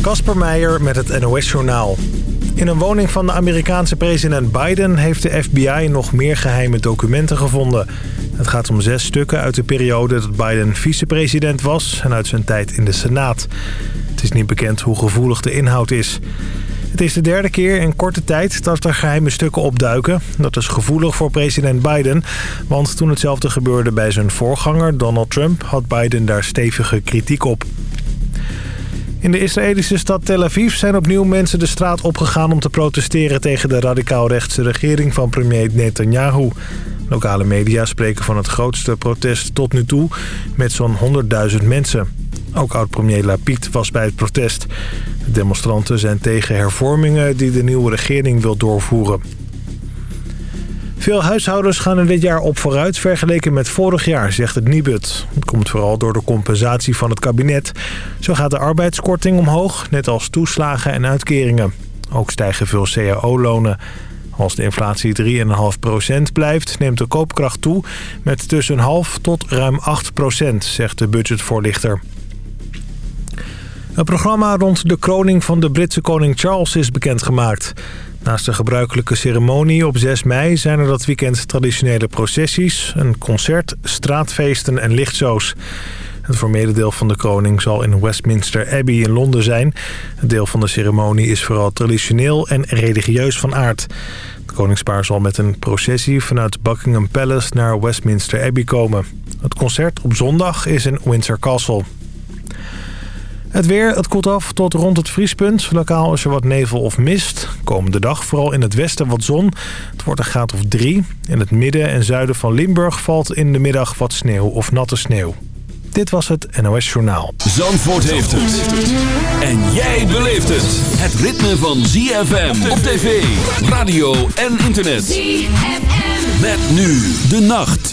Kasper Meijer met het NOS-journaal. In een woning van de Amerikaanse president Biden heeft de FBI nog meer geheime documenten gevonden. Het gaat om zes stukken uit de periode dat Biden vicepresident was en uit zijn tijd in de Senaat. Het is niet bekend hoe gevoelig de inhoud is. Het is de derde keer in korte tijd dat er geheime stukken opduiken. Dat is gevoelig voor president Biden, want toen hetzelfde gebeurde bij zijn voorganger Donald Trump... had Biden daar stevige kritiek op. In de Israëlische stad Tel Aviv zijn opnieuw mensen de straat opgegaan om te protesteren tegen de radicaal-rechtse regering van premier Netanyahu. Lokale media spreken van het grootste protest tot nu toe met zo'n 100.000 mensen. Ook oud-premier Lapid was bij het protest. De demonstranten zijn tegen hervormingen die de nieuwe regering wil doorvoeren. Veel huishoudens gaan er dit jaar op vooruit vergeleken met vorig jaar, zegt het Nibud. Dat komt vooral door de compensatie van het kabinet. Zo gaat de arbeidskorting omhoog, net als toeslagen en uitkeringen. Ook stijgen veel cao-lonen. Als de inflatie 3,5% blijft, neemt de koopkracht toe met tussen half tot ruim 8%, zegt de budgetvoorlichter. Een programma rond de kroning van de Britse koning Charles is bekendgemaakt. Naast de gebruikelijke ceremonie op 6 mei zijn er dat weekend traditionele processies, een concert, straatfeesten en lichtshows. Het formele deel van de kroning zal in Westminster Abbey in Londen zijn. Het deel van de ceremonie is vooral traditioneel en religieus van aard. Het koningspaar zal met een processie vanuit Buckingham Palace naar Westminster Abbey komen. Het concert op zondag is in Windsor Castle. Het weer, het koelt af tot rond het vriespunt. Lokaal is er wat nevel of mist. Komende dag vooral in het westen wat zon. Het wordt een graad of drie. In het midden en zuiden van Limburg valt in de middag wat sneeuw of natte sneeuw. Dit was het NOS Journaal. Zandvoort heeft het. En jij beleeft het. Het ritme van ZFM op tv, radio en internet. ZFM. Met nu de nacht.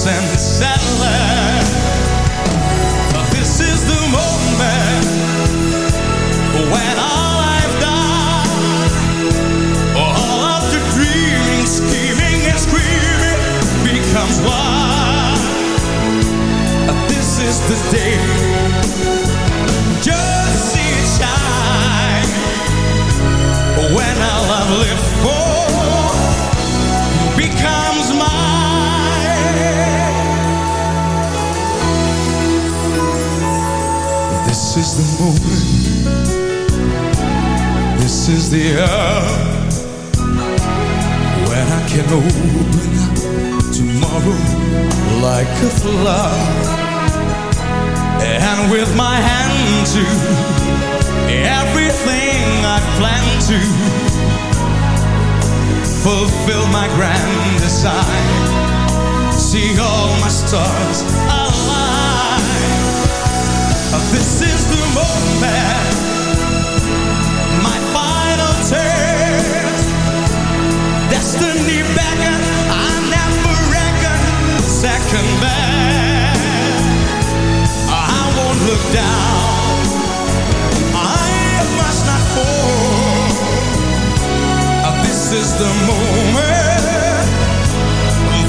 sense. fulfill my grand design. See all my stars align. This is the moment, my final turn. Destiny.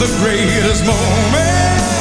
the greatest moment.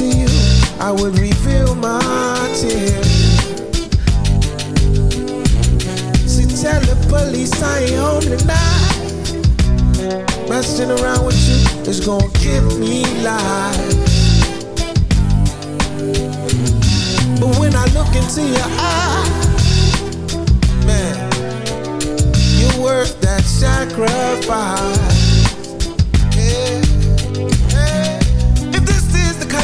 to you, I would reveal my tears. So tell the police I ain't home tonight. Messing around with you is gonna keep me alive. But when I look into your eyes, man, you're worth that sacrifice.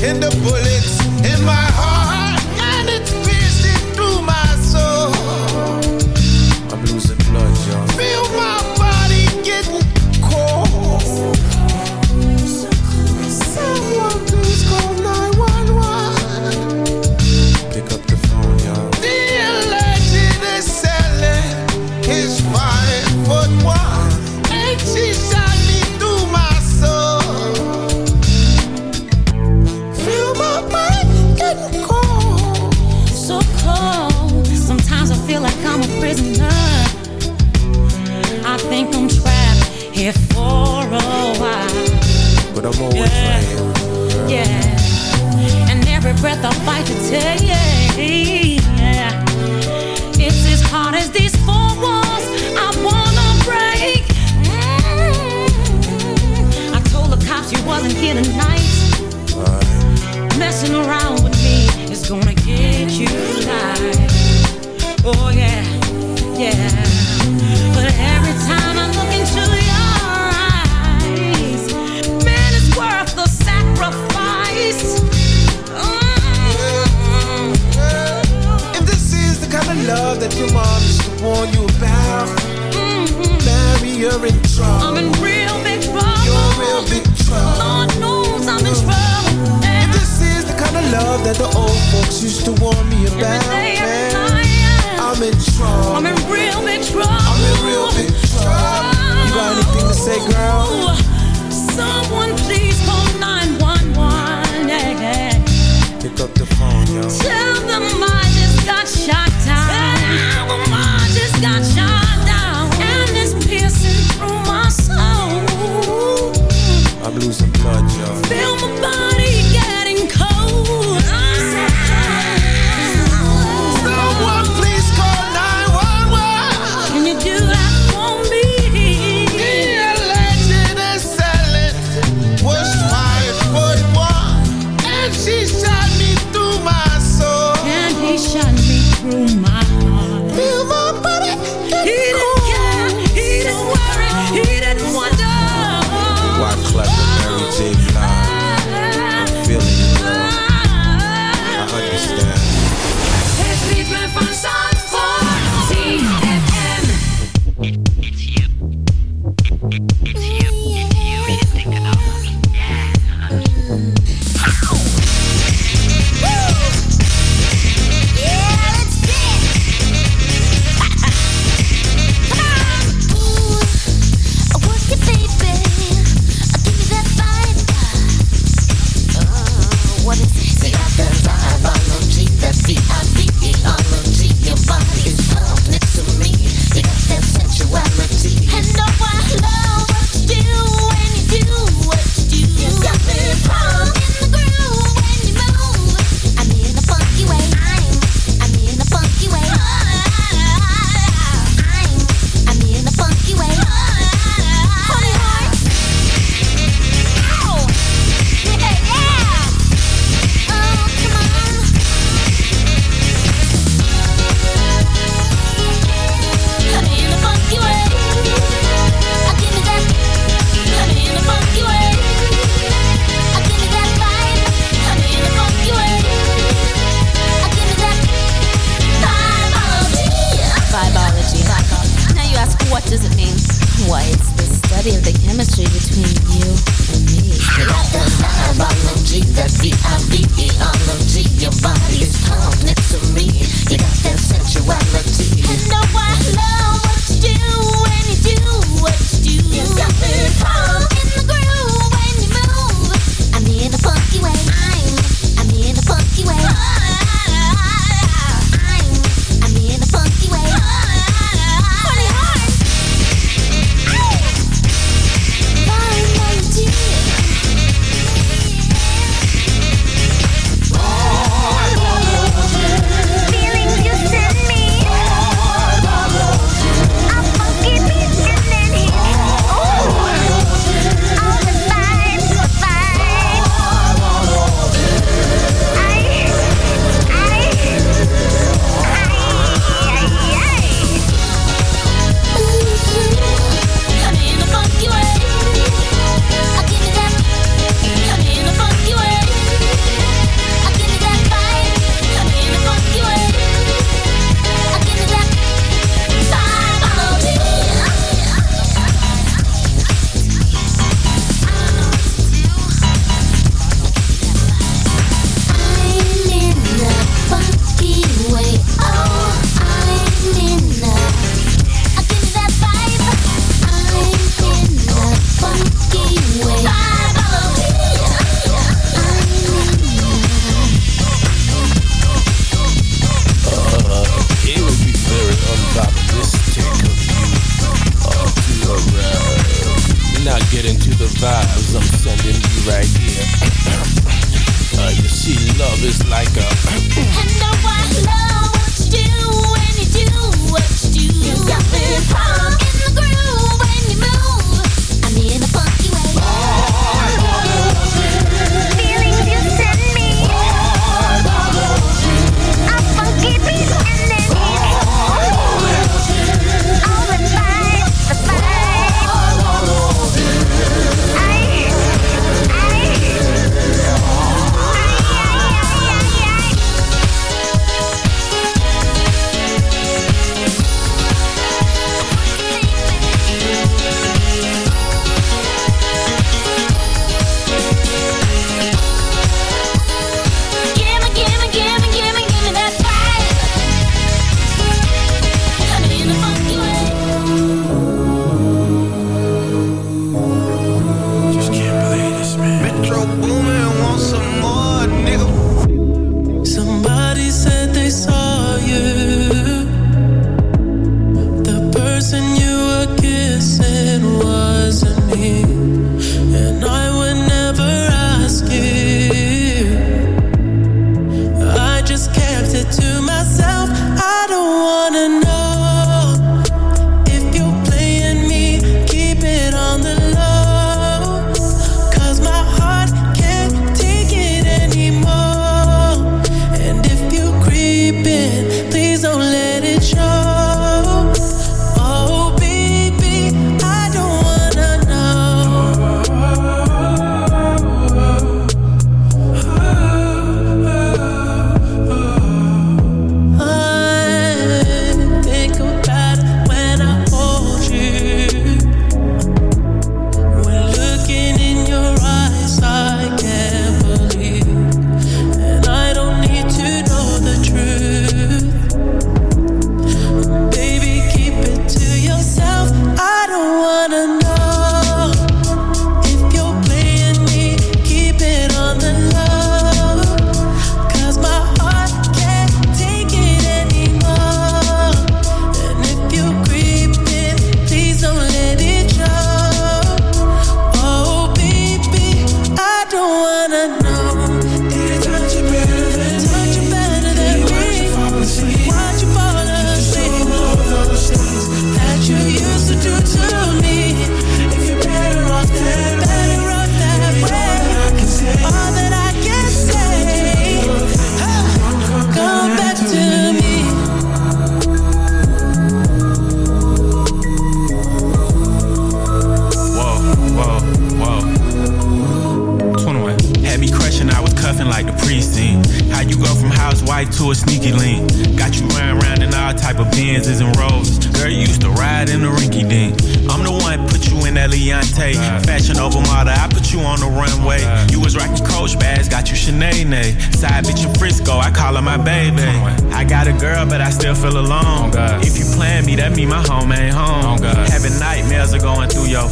and the bullets take.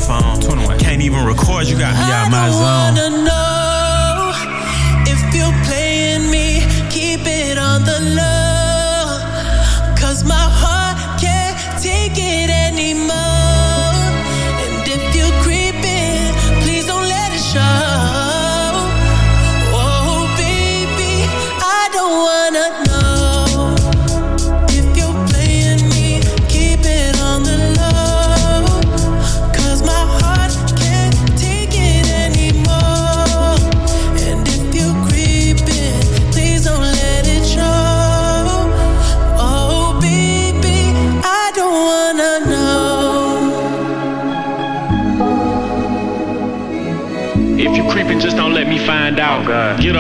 phone. 21. Can't even record, you got me out my zone.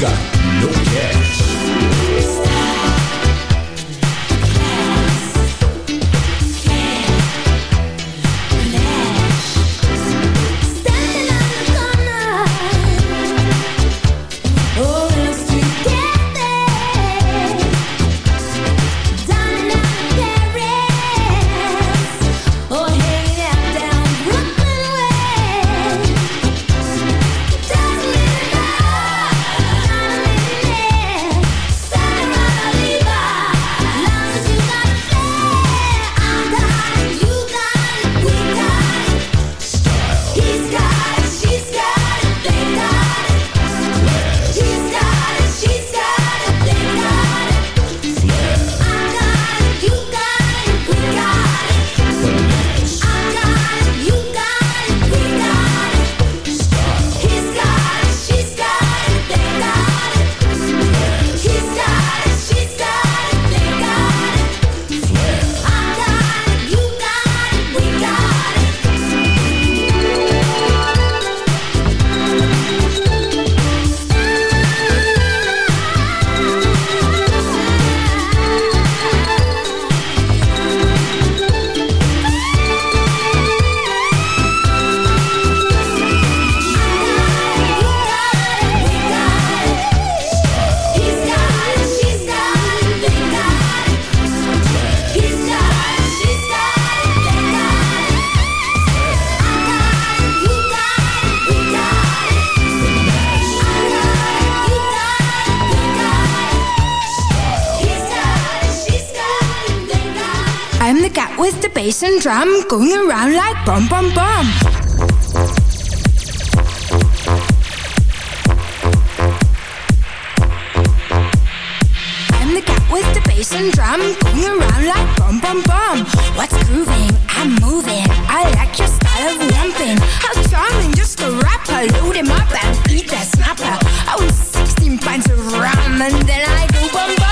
got no cash. The cat with the bass and drum going around like bum bum bum. I'm the cat with the bass and drum going around like bum bum bum. What's grooving? I'm moving. I like your style of romping. How charming, just a rapper. Load him up and eat that snapper. I was 16 pints of rum and then I go bum bum.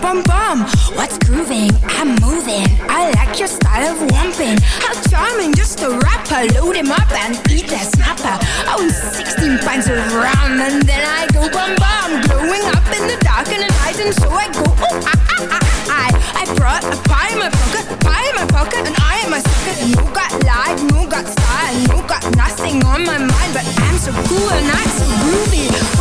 Bum bum. What's grooving? I'm moving. I like your style of romping. How charming, just a rapper. Load him up and eat that snapper. I was 16 pints of rum and then I go bum bum. Growing up in the dark and the night and so I go oh ah ah ah ah. I, I brought a pie in my pocket, pie in my pocket and I am a sucker. No got life, no got style, no got nothing on my mind, but I'm so cool and I'm so groovy.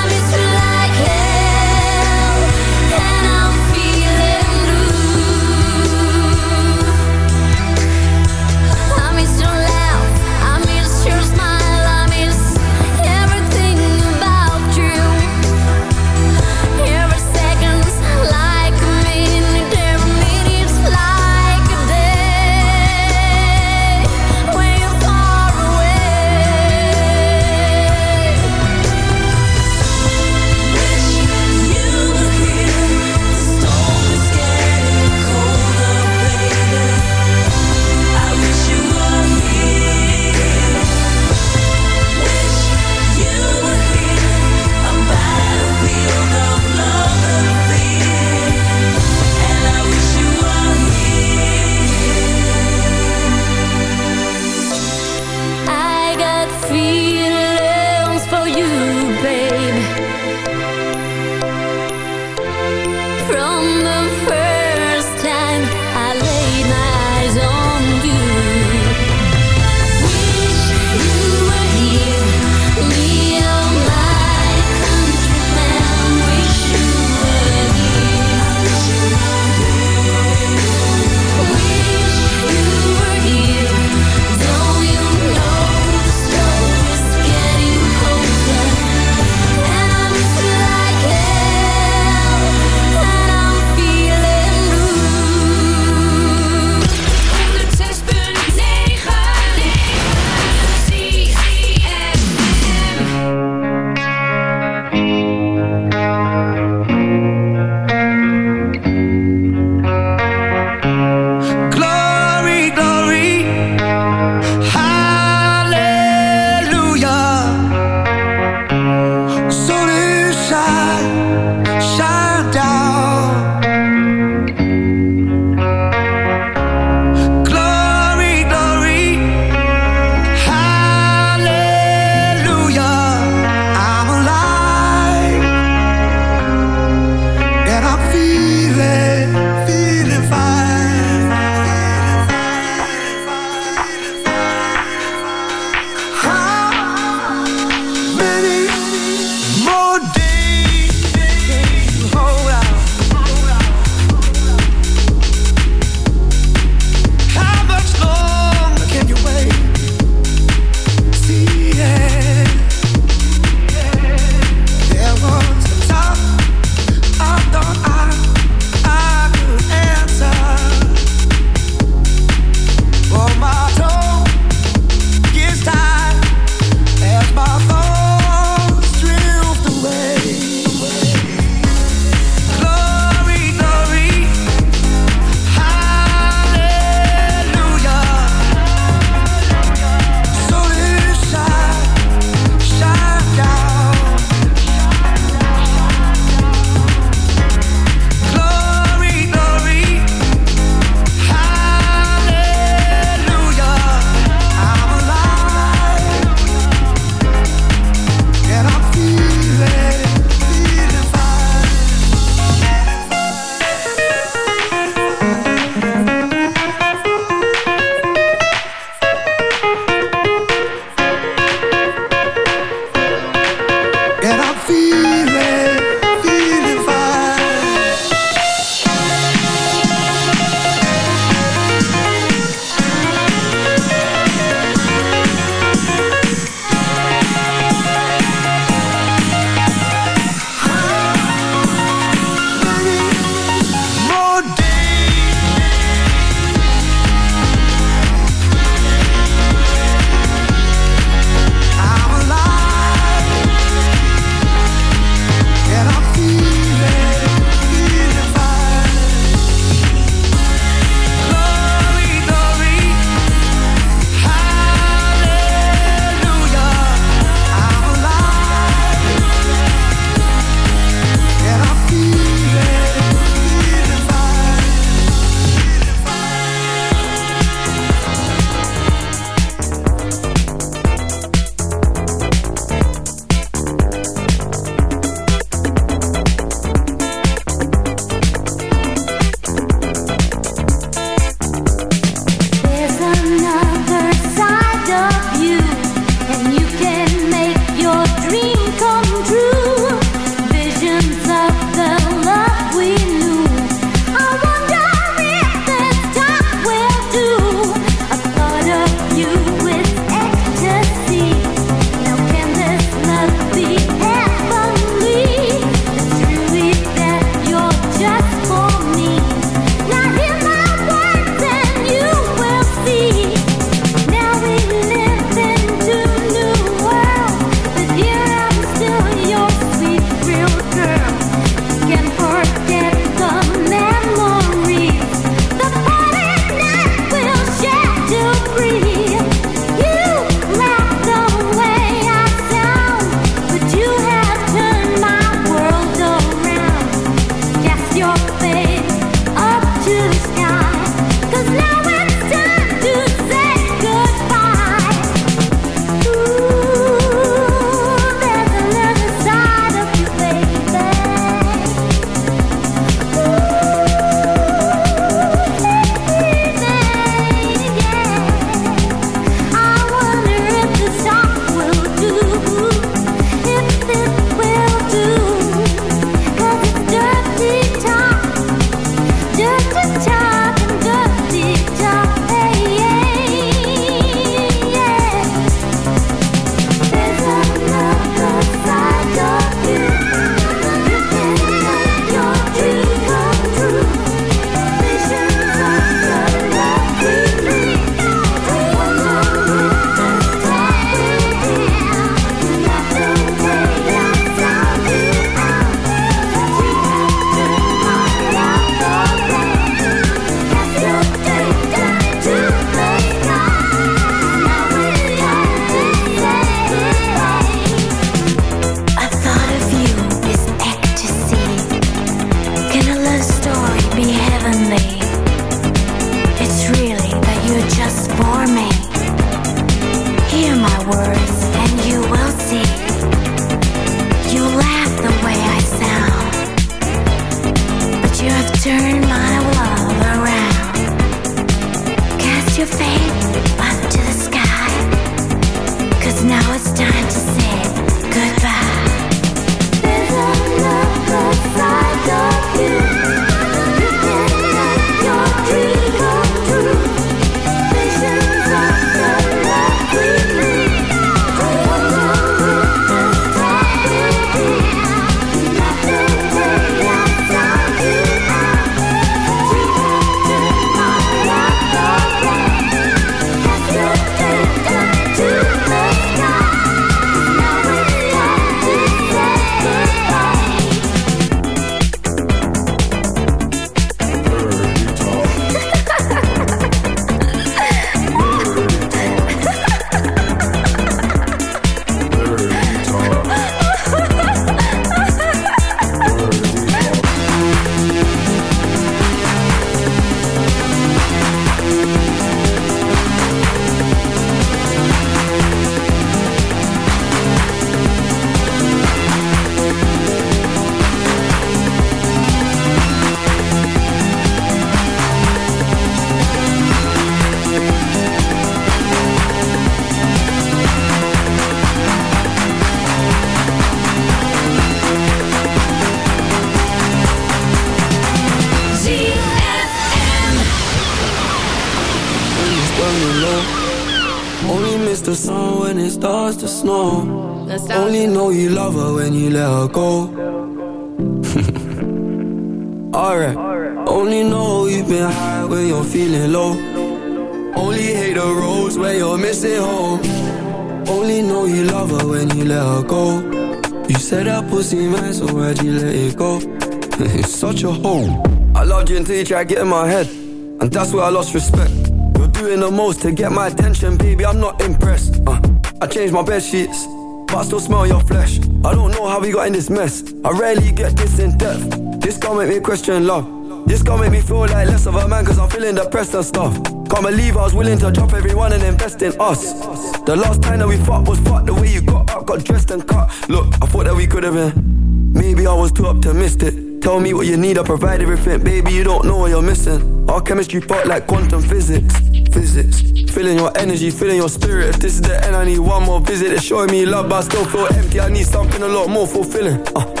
Try to get in my head, and that's where I lost respect. You're doing the most to get my attention, baby. I'm not impressed. Uh, I changed my bed sheets, but I still smell your flesh. I don't know how we got in this mess. I rarely get this in depth. This gon' make me question love. This gon' make me feel like less of a man, cause I'm feeling depressed and stuff. Can't believe I was willing to drop everyone and invest in us. The last time that we fought was fucked the way you got got dressed and cut. Look, I thought that we could have been. Maybe I was too optimistic. Tell me what you need, I provide everything. Baby, you don't know what you're missing. Our chemistry part like quantum physics. Physics. Feeling your energy, feeling your spirit. If this is the end, I need one more visit. It's showing me love, but I still feel empty. I need something a lot more fulfilling. Uh,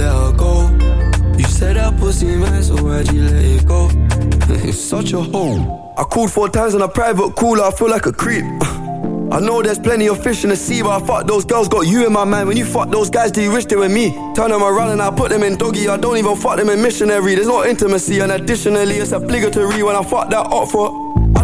Let her go. You said that pussy man, so why'd you let it go? it's such a hole. I called four times on a private call, I feel like a creep. I know there's plenty of fish in the sea, but I fuck those girls, got you in my mind. When you fuck those guys, do you wish they were me? Turn them around and I put them in doggy. I don't even fuck them in missionary. There's no intimacy, and additionally, it's obligatory when I fuck that up for.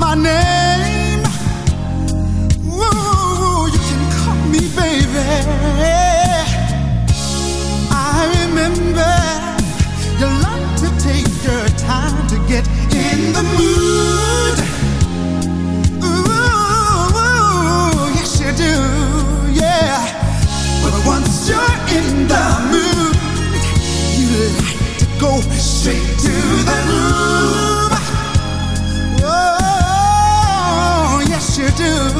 my name. Ooh, you can call me baby. I remember you like to take your time to get in the mood. Ooh, yes you do, yeah. But once you're in the mood, you like to go straight to the moon. do.